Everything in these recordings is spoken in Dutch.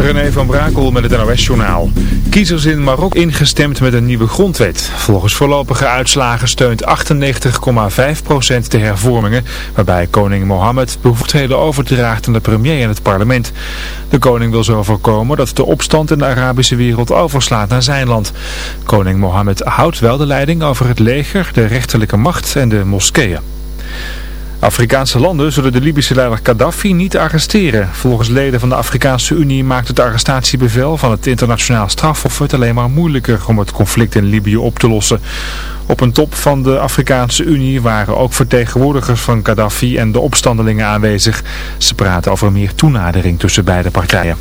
René van Brakel met het NOS-journaal. Kiezers in Marokko ingestemd met een nieuwe grondwet. Volgens voorlopige uitslagen steunt 98,5% de hervormingen... waarbij koning Mohammed bevoegdheden overdraagt aan de premier en het parlement. De koning wil zo voorkomen dat de opstand in de Arabische wereld overslaat naar zijn land. Koning Mohammed houdt wel de leiding over het leger, de rechterlijke macht en de moskeeën. Afrikaanse landen zullen de Libische leider Gaddafi niet arresteren. Volgens leden van de Afrikaanse Unie maakt het arrestatiebevel van het internationaal strafhof het alleen maar moeilijker om het conflict in Libië op te lossen. Op een top van de Afrikaanse Unie waren ook vertegenwoordigers van Gaddafi en de opstandelingen aanwezig. Ze praten over meer toenadering tussen beide partijen.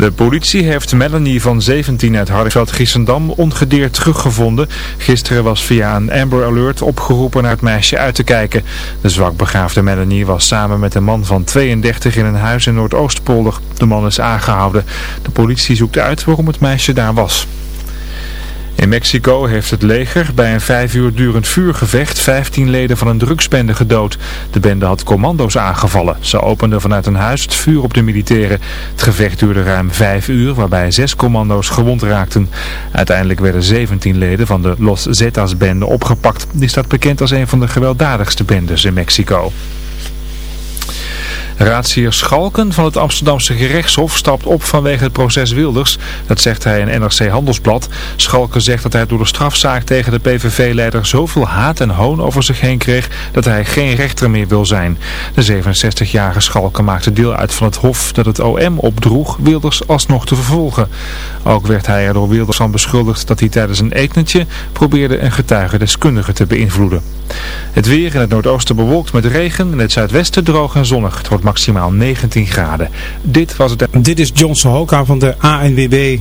De politie heeft Melanie van 17 uit Hardingsveld-Giessendam ongedeerd teruggevonden. Gisteren was via een Amber Alert opgeroepen naar het meisje uit te kijken. De zwakbegaafde Melanie was samen met een man van 32 in een huis in Noordoostpolder. De man is aangehouden. De politie zoekt uit waarom het meisje daar was. In Mexico heeft het leger bij een vijf uur durend vuurgevecht 15 leden van een drugsbende gedood. De bende had commando's aangevallen. Ze openden vanuit een huis het vuur op de militairen. Het gevecht duurde ruim vijf uur waarbij zes commando's gewond raakten. Uiteindelijk werden 17 leden van de Los Zetas bende opgepakt. Die staat bekend als een van de gewelddadigste bendes in Mexico. Raadsheer Schalken van het Amsterdamse gerechtshof stapt op vanwege het proces Wilders. Dat zegt hij in NRC Handelsblad. Schalken zegt dat hij door de strafzaak tegen de PVV-leider zoveel haat en hoon over zich heen kreeg dat hij geen rechter meer wil zijn. De 67-jarige Schalken maakte deel uit van het hof dat het OM opdroeg Wilders alsnog te vervolgen. Ook werd hij er door Wilders van beschuldigd dat hij tijdens een etentje probeerde een getuigendeskundige te beïnvloeden. Het weer in het noordoosten bewolkt met regen, in het zuidwesten droog en zonnig. Het wordt maximaal 19 graden. Dit was het... Dit is Johnson Hoka van de ANWB.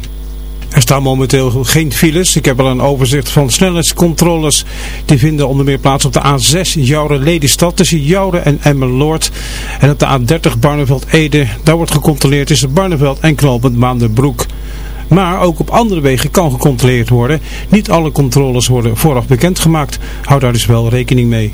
Er staan momenteel geen files. Ik heb al een overzicht van snelheidscontroles. Die vinden onder meer plaats op de A6 Jouren-Lelystad tussen Jouren en Emmeloord. En op de A30 Barneveld-Ede. Daar wordt gecontroleerd tussen Barneveld en Knoopend Maandenbroek. Maar ook op andere wegen kan gecontroleerd worden. Niet alle controles worden vooraf bekendgemaakt. Houd daar dus wel rekening mee.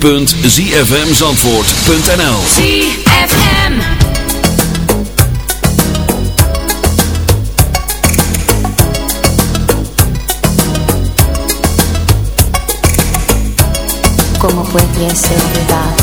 www.zfmzandvoort.nl ZFM. Como puede ser verdad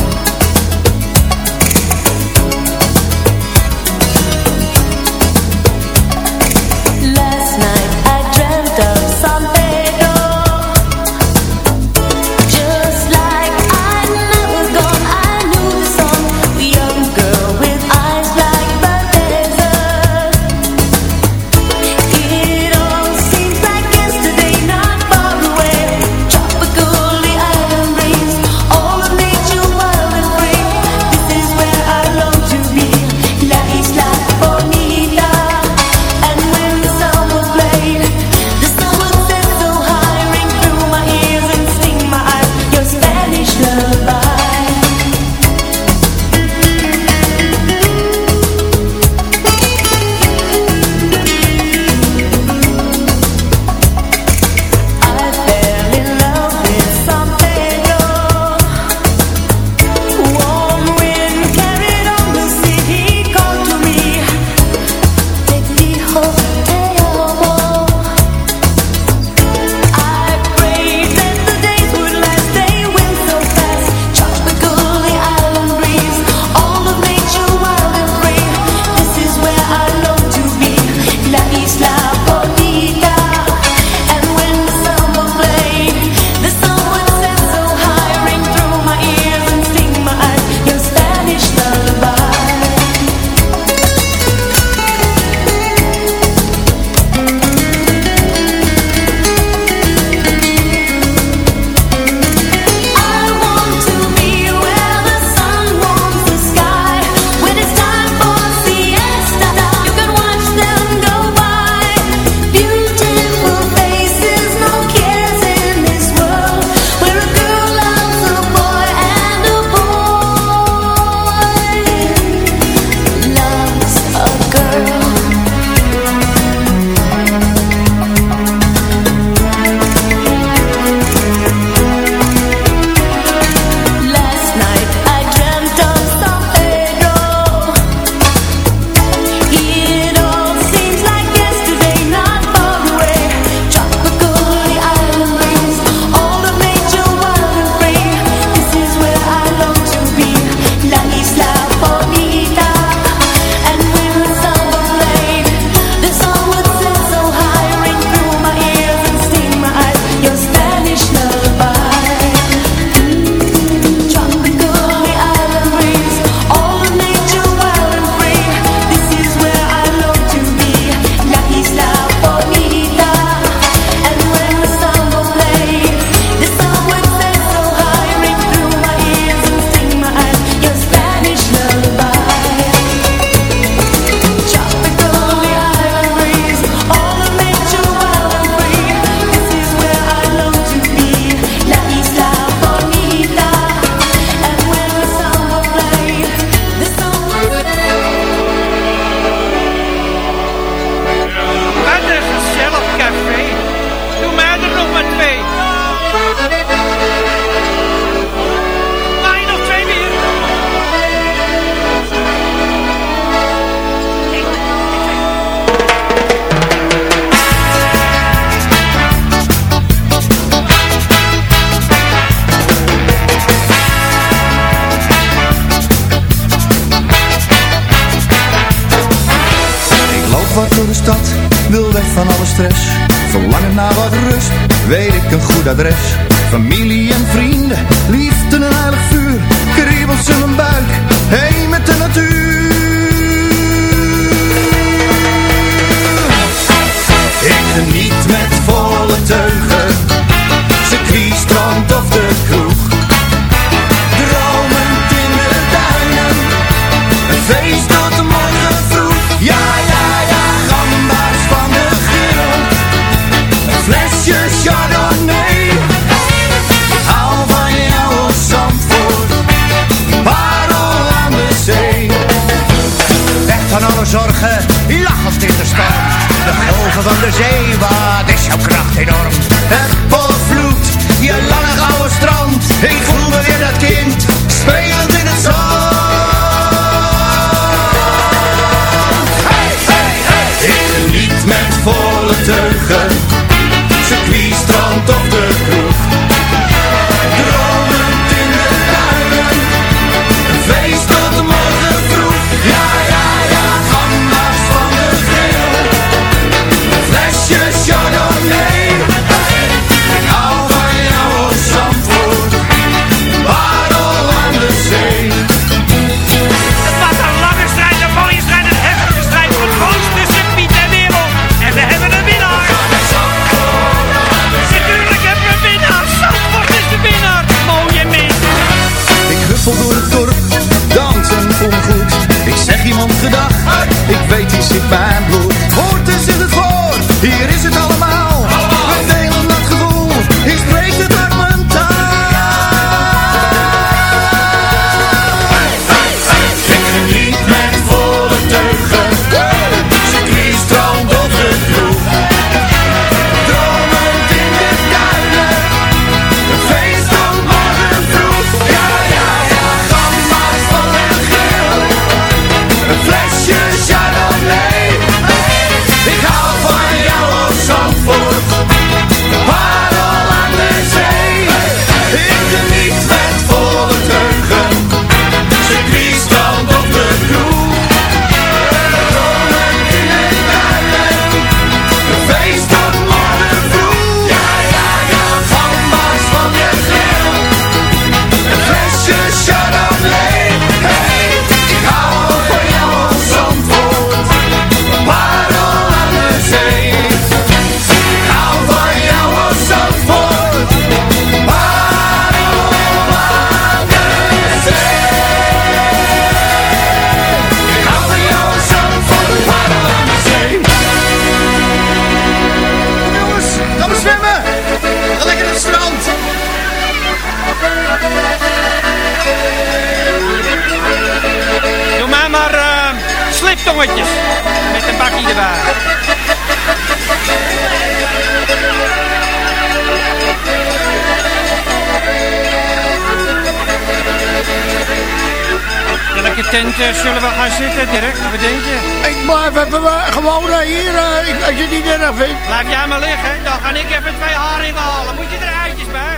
Eh, zullen we gaan zitten, Dirk? Wat denk je? Ik maar even gewoon eh, hier, eh, als je het niet erg vindt. Laat jij maar liggen, dan ga ik even twee haringen halen. Moet je er eitjes bij?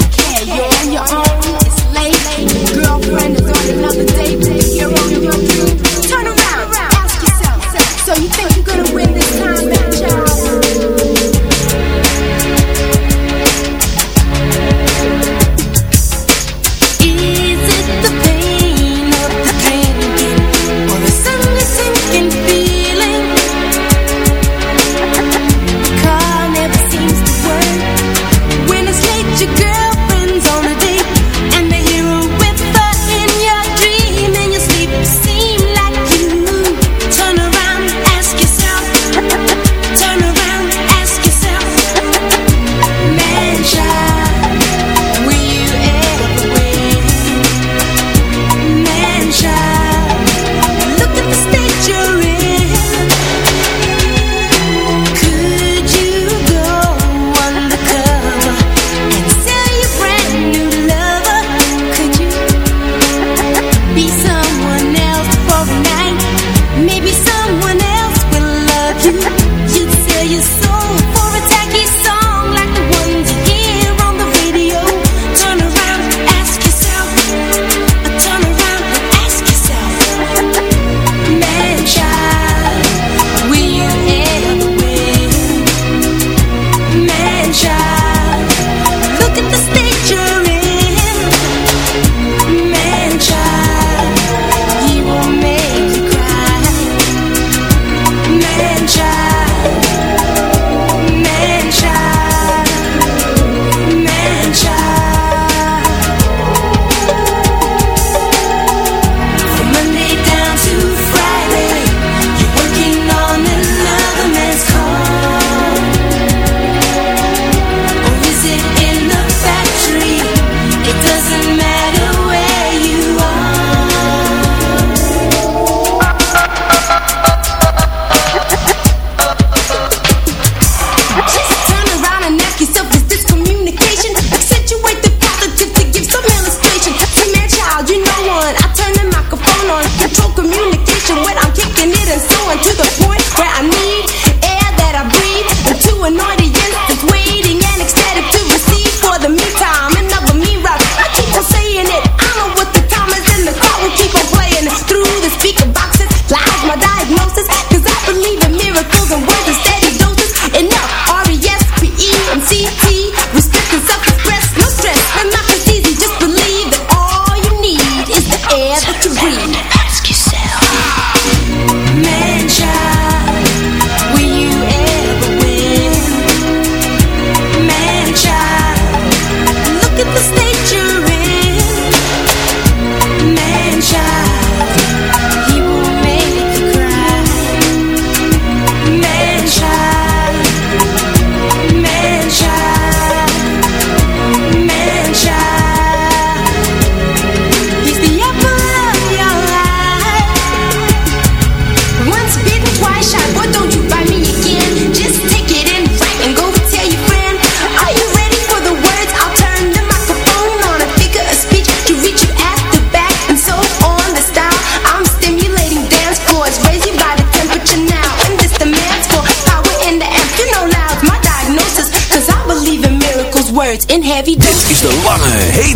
Okay, you're on your own, it's late Girlfriend is on another day. You're on your own, turn around, ask yourself So you think you're gonna win this time,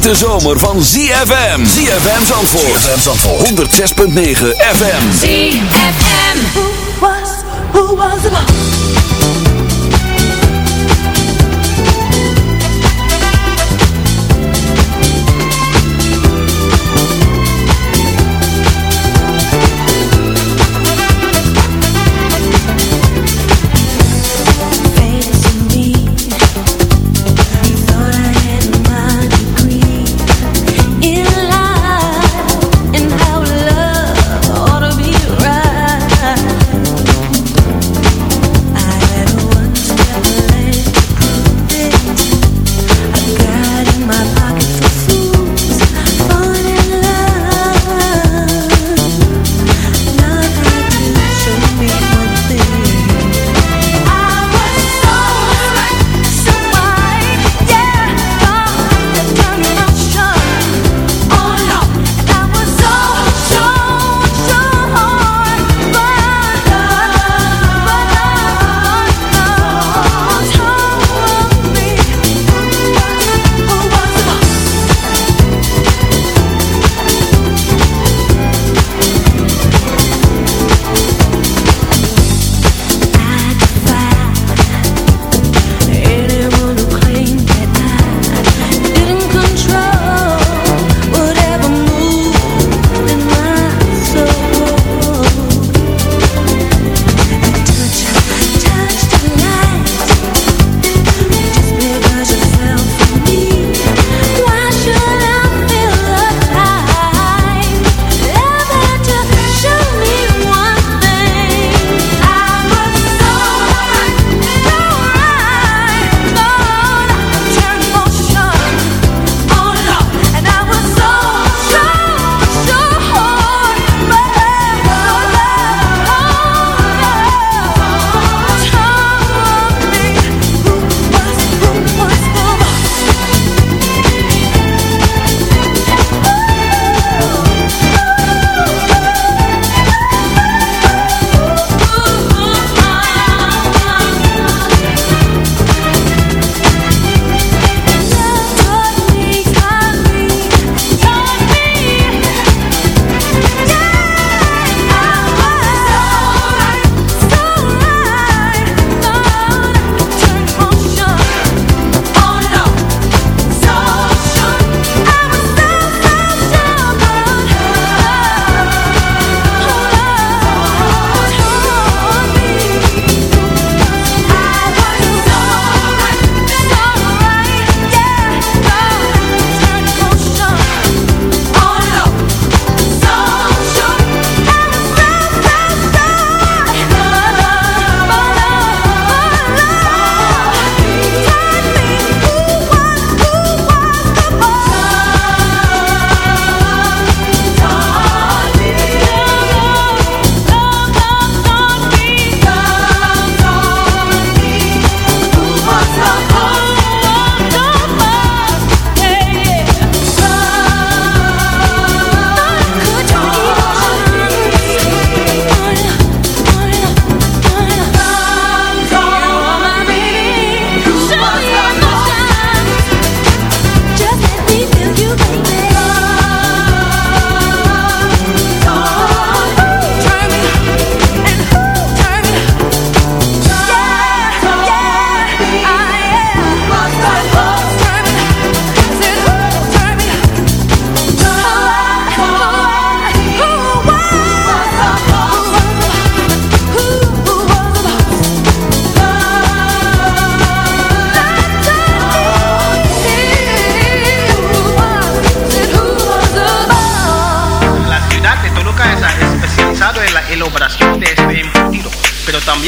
hete zomer van ZFM. ZFM Zandvoort. ZFM Zandvoort. 106.9 FM. ZFM. Who was, who was the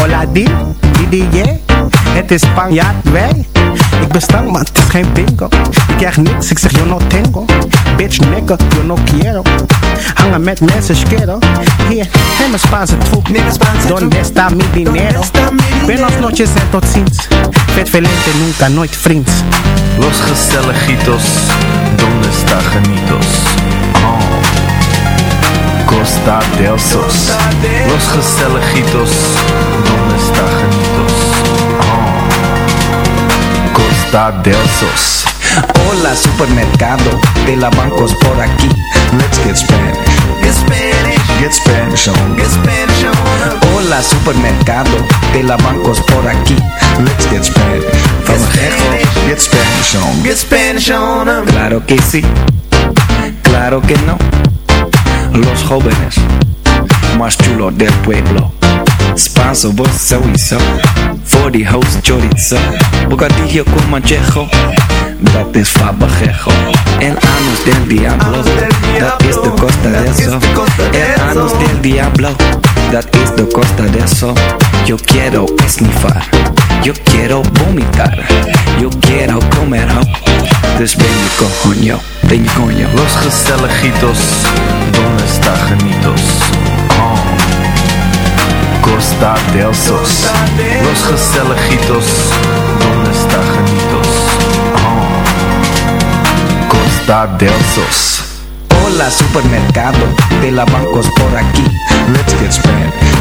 Hola di, di, di, yeah. Het is Spanjaard, wij. Ik ben stank, maar het is geen bingo. Ik krijg niks, ik zeg yo no tengo. Bitch, nigga, yo no quiero. Hangen met mensen, schero. Hier, neem mijn Spaanse troep. Donde está mi dinero? Buenas noches en tot ziens. Vet velente, nunca, nooit vriends. Los Gestelejitos, donde está Janitos? Oh. Costa del Sos. Los Gestelejitos, donde está Janitos? Oh. Costa del Sos. Hola supermercado de la bancos por aquí. Let's get Spanish. Get Spanish. Get Spanish on. Get Spanish on. Hola supermercado de la bancos por aquí. Let's get Spanish. Gejo, get Spanish on. Get Spanish on. Claro que sí, claro que no. Los jóvenes más chulos del pueblo. Spanso, sowieso. Voor die host chorizo. Bocadillo con manchejo. Dat is fabajejo. El anus del diablo. Dat is de costa de eso. El anus del diablo. Dat is de costa de eso. Yo quiero esnifar. Yo quiero vomitar. Yo quiero comer. Dus je coño. Je coño. Los Gestelejitos, donde está Janitos? Oh. Costa del Sos. Los Gestelejitos, donde está Janitos? Oh. Costa del Sos. Hola supermercado de la bancos por aquí. Let's get Spanish.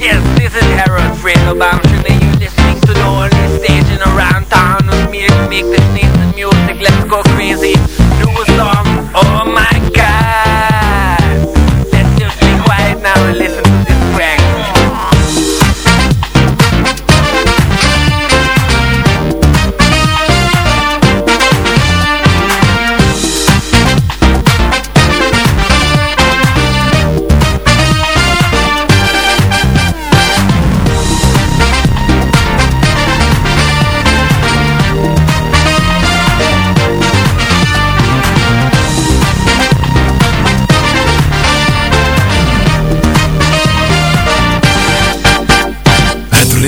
Yes, this is Harold Friedelbaum. Should you listening to the only station around town with me make this nice music? Let's go crazy. Do a song.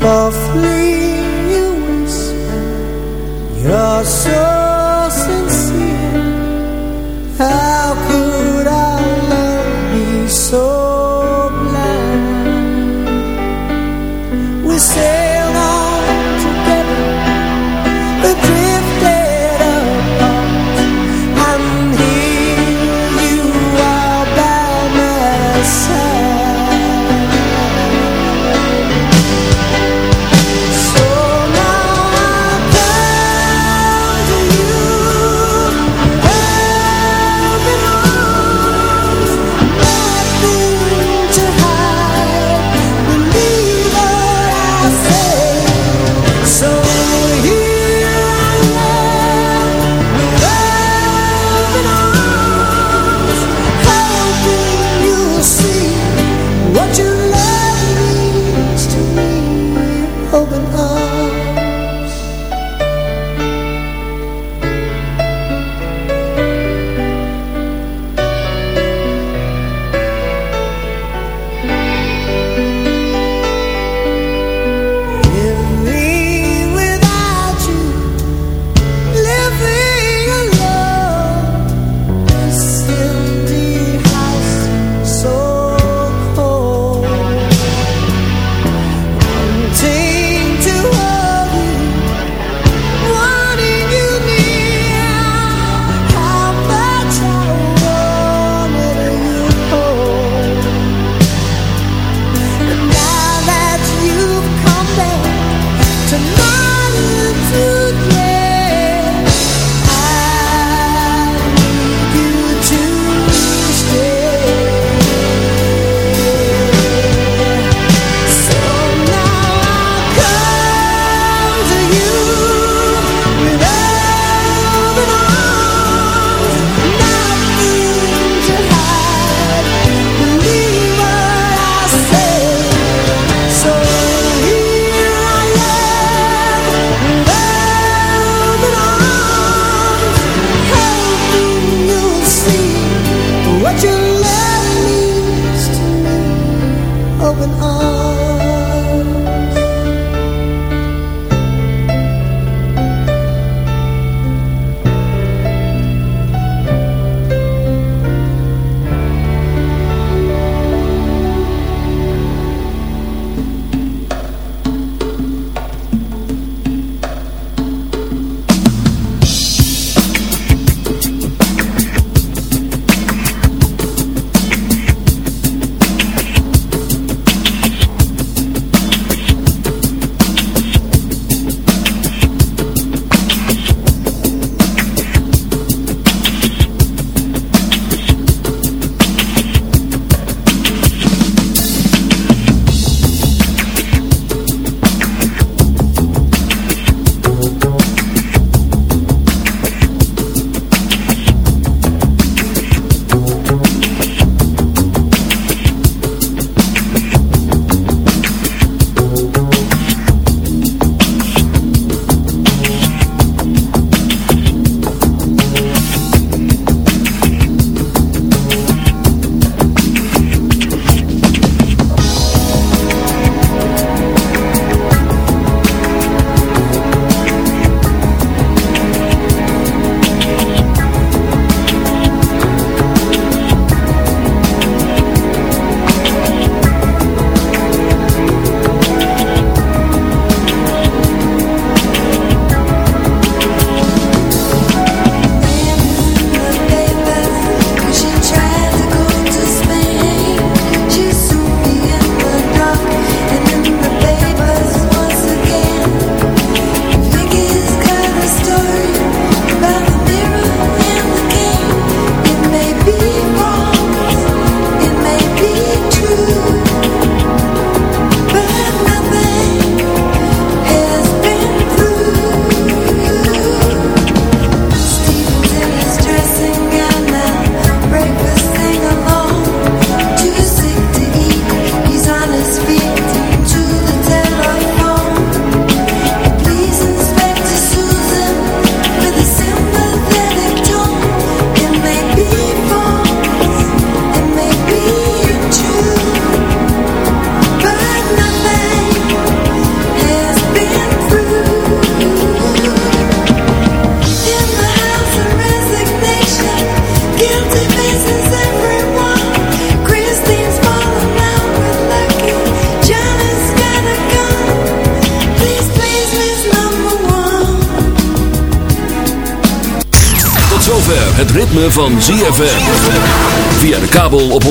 Softly you whisper, you're so